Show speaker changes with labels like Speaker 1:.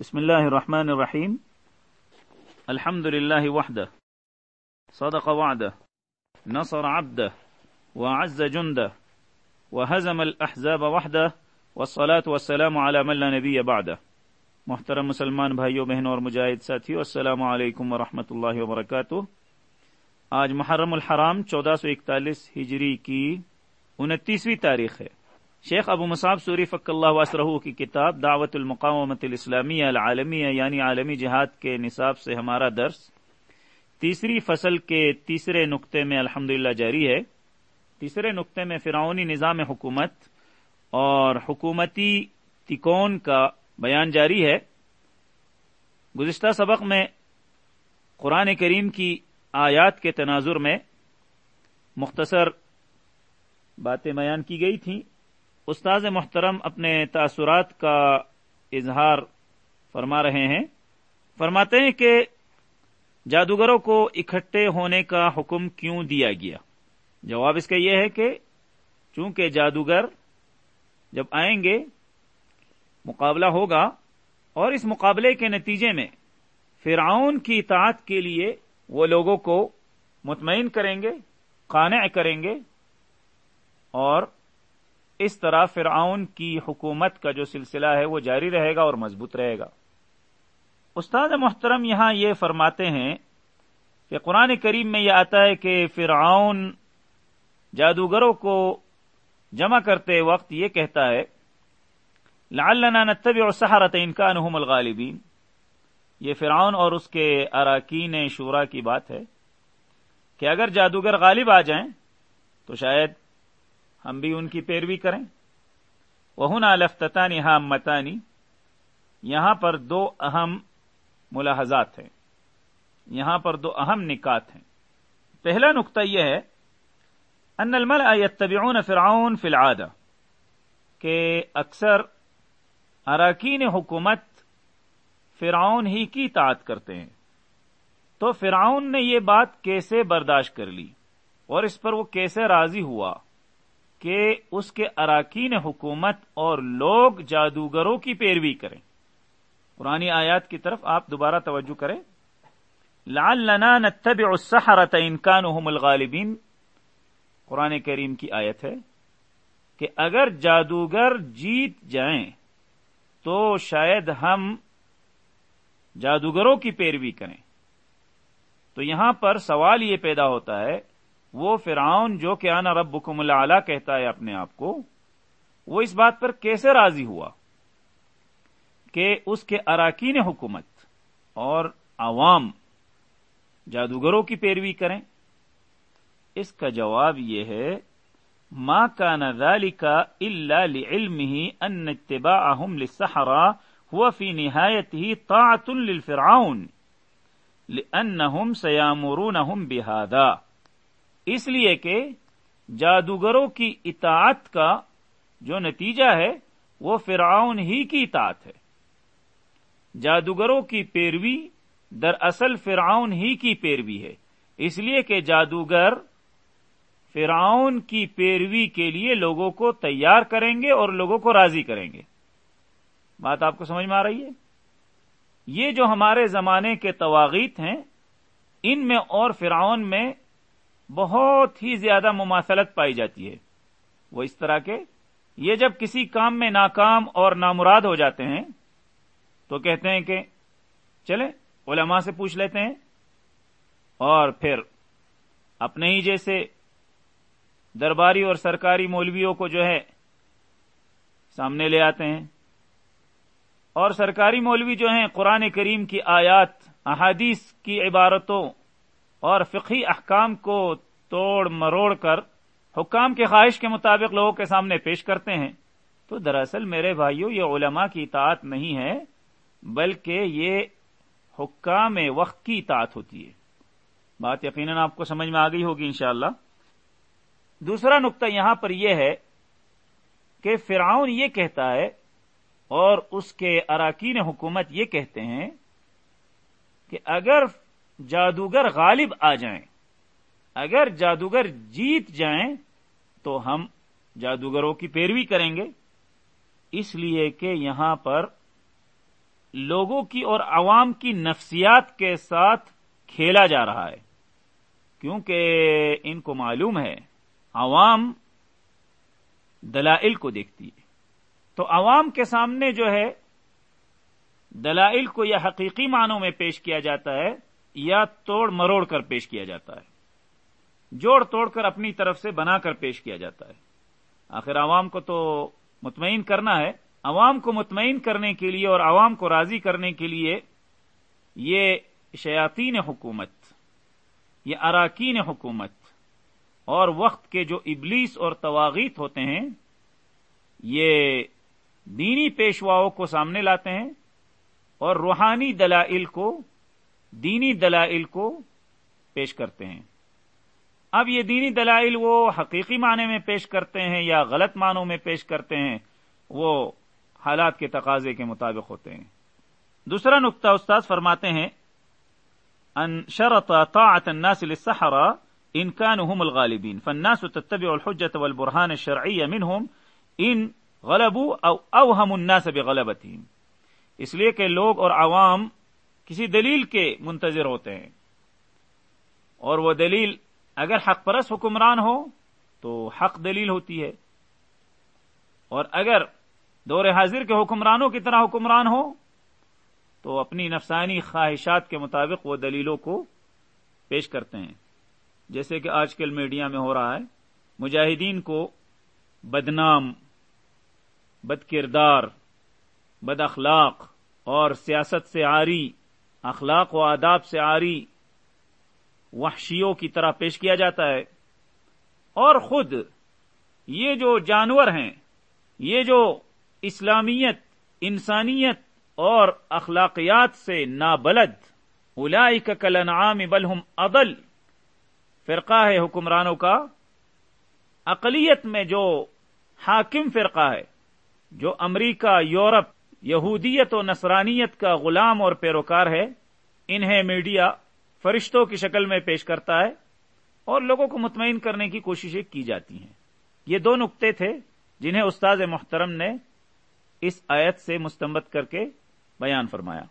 Speaker 1: بسم الله الرحمن الرحيم الحمد لله وحده صدق وعده نصر عبده وعز جنده وهزم الأحزاب وحده والصلاة والسلام على من لا نبي بعده محترم مسلمان بھائیوں، بہنوں اور مجاہد ساتھیوں، السلام علیکم ورحمۃ اللہ وبرکاتہ۔ آج محرم الحرام، چودہ سو اکتالیس ہجری کی انتیسویں تاریخ ہے۔ شیخ ابو مصعب سوری فق اللہ وسرہ کی کتاب دعوت المقامت الاسلامی العالمیہ یعنی عالمی جہاد کے نصاب سے ہمارا درس۔ تیسری فصل کے تیسرے نقطے میں الحمد جاری ہے۔ تیسرے نقطے میں فرعونی نظام حکومت اور حکومتی تکون کا بیان جاری ہے۔ گزشتہ سبق میں قرآن کریم کی آیات کے تناظر میں مختصر باتیں بیان کی گئی تھیں۔ استاذ محترم اپنے تاثرات کا اظہار فرما رہے ہیں۔ فرماتے ہیں کہ جادوگروں کو اکٹھے ہونے کا حکم کیوں دیا گیا؟ جواب اس کا یہ ہے کہ چونکہ جادوگر جب آئیں گے، مقابلہ ہوگا اور اس مقابلے کے نتیجے میں فرعون کی اطاعت کے لیے وہ لوگوں کو مطمئن کریں گے، قانع کریں گے اور اس طرح فرعون کی حکومت کا جو سلسلہ ہے وہ جاری رہے گا اور مضبوط رہے گا۔ استاد محترم یہاں یہ فرماتے ہیں کہ قرآن کریم میں یہ آتا ہے کہ فرعون جادوگروں کو جمع کرتے وقت یہ کہتا ہے، لعلنا نتبع سحرت انکانہم الغالبین۔ یہ فرعون اور اس کے اراکین شورا کی بات ہے کہ اگر جادوگر غالب آ جائیں تو شاید ہم بھی ان کی پیروی کریں۔ وہ لفتانی ہاں متانی یہاں پر دو اہم ملاحظات ہیں۔ یہاں پر دو اہم نکات ہیں۔ پہلا نقطہ یہ ہے ان الملأ يتبعون فرعون فی العادہ کہ اکثر اراکین حکومت فرعون ہی کی اطاعت کرتے ہیں۔ تو فرعون نے یہ بات کیسے برداشت کر لی اور اس پر وہ کیسے راضی ہوا؟ کہ اس کے اراکین حکومت اور لوگ جادوگروں کی پیروی کریں۔ پرانی آیات کی طرف آپ دوبارہ توجہ کریں۔ لال لنا نتبع السحرت انکانہم الغالبین۔ قرآن کریم کی آیت ہے کہ اگر جادوگر جیت جائیں تو شاید ہم جادوگروں کی پیروی کریں۔ تو یہاں پر سوال یہ پیدا ہوتا ہے وہ فرعون جو کہ آنا رب بکم کہتا ہے اپنے آپ کو، وہ اس بات پر کیسے راضی ہوا؟ کہ اس کے اراکین حکومت اور عوام جادوگروں کی پیروی کریں۔ اس کا جواب یہ ہے ماں کا نظالی کا اللہ علم ہی ان اتباع اہم لسحرا ہوا فی نہایت ہی للفرعون لأنهم سيامرونهم بهذا اس لیے کہ جادوگروں کی اطاعت کا جو نتیجہ ہے، وہ فرعون ہی کی اطاعت ہے۔ جادوگروں کی پیروی دراصل فرعون ہی کی پیروی ہے۔ اس لیے کہ جادوگر فرعون کی پیروی کے لیے لوگوں کو تیار کریں گے اور لوگوں کو راضی کریں گے۔ بات آپ کو سمجھ میں آ رہی ہے؟ یہ جو ہمارے زمانے کے تواغیت ہیں، ان میں اور فرعون میں بہت ہی زیادہ مماثلت پائی جاتی ہے۔ وہ اس طرح کے یہ جب کسی کام میں ناکام اور نامراد ہو جاتے ہیں، تو کہتے ہیں کہ چلے علماء سے پوچھ لیتے ہیں اور پھر اپنے ہی جیسے درباری اور سرکاری مولویوں کو جو ہے سامنے لے آتے ہیں۔ اور سرکاری مولوی جو ہیں، قرآن کریم کی آیات، احادیث کی عبارتوں اور فقی احکام کو توڑ مروڑ کر حکام کے خواہش کے مطابق لوگوں کے سامنے پیش کرتے ہیں۔ تو دراصل میرے بھائیوں یہ علماء کی اطاعت نہیں ہے، بلکہ یہ حکام وقت کی اطاعت ہوتی ہے۔ بات یقیناً آپ کو سمجھ میں آ گئی ہوگی انشاءاللہ۔ دوسرا نقطہ یہاں پر یہ ہے کہ فرعون یہ کہتا ہے اور اس کے اراکین حکومت یہ کہتے ہیں کہ اگر جادوگر غالب آ جائیں۔ اگر جادوگر جیت جائیں تو ہم جادوگروں کی پیروی کریں گے۔ اس لیے کہ یہاں پر لوگوں کی اور عوام کی نفسیات کے ساتھ کھیلا جا رہا ہے۔ کیونکہ ان کو معلوم ہے، عوام دلائل کو دیکھتی ہے۔ تو عوام کے سامنے جو ہے، دلائل کو یا حقیقی معنوں میں پیش کیا جاتا ہے یا توڑ مروڑ کر پیش کیا جاتا ہے۔ جوڑ توڑ کر اپنی طرف سے بنا کر پیش کیا جاتا ہے۔ آخر عوام کو تو مطمئن کرنا ہے۔ عوام کو مطمئن کرنے کے لیے اور عوام کو راضی کرنے کے لیے یہ شیاطین حکومت، یہ اراکین حکومت اور وقت کے جو ابلیس اور تواغیت ہوتے ہیں، یہ دینی پیشواؤں کو سامنے لاتے ہیں اور روحانی دلائل کو دینی دلائل کو پیش کرتے ہیں۔ اب یہ دینی دلائل وہ حقیقی معنی میں پیش کرتے ہیں یا غلط معنوں میں پیش کرتے ہیں، وہ حالات کے تقاضے کے مطابق ہوتے ہیں۔ دوسرا نقطہ استاذ فرماتے ہیں، ان شرط طاعت الناس للسحرة ان كانوا هم الغالبين فالناس تتبع الحجة والبرهان الشرعي منهم ان غلبوا او اوهم الناس بغلبتهم۔ اس لیے کہ لوگ اور عوام کسی دلیل کے منتظر ہوتے ہیں۔ اور وہ دلیل اگر حق پرس حکمران ہو تو حق دلیل ہوتی ہے۔ اور اگر دور حاضر کے حکمرانوں کی طرح حکمران ہو تو اپنی نفسانی خواہشات کے مطابق وہ دلیلوں کو پیش کرتے ہیں۔ جیسے کہ آج کل میڈیا میں ہو رہا ہے، مجاہدین کو بدنام، بد کردار، بد اخلاق اور سیاست سے آری اخلاق و آداب سے آری وحشیوں کی طرح پیش کیا جاتا ہے۔ اور خود یہ جو جانور ہیں، یہ جو اسلامیت، انسانیت اور اخلاقیات سے نابلد الائی کا کلن عام بلحم فرقہ ہے حکمرانوں کا۔ اقلیت میں جو حاکم فرقہ ہے، جو امریکہ، یورپ یہودیت و نصرانیت کا غلام اور پیروکار ہے، انہیں میڈیا فرشتوں کی شکل میں پیش کرتا ہے اور لوگوں کو مطمئن کرنے کی کوششیں کی جاتی ہیں۔ یہ دو نقطے تھے جنہیں استاد محترم نے اس آیت سے مستمت کر کے بیان فرمایا۔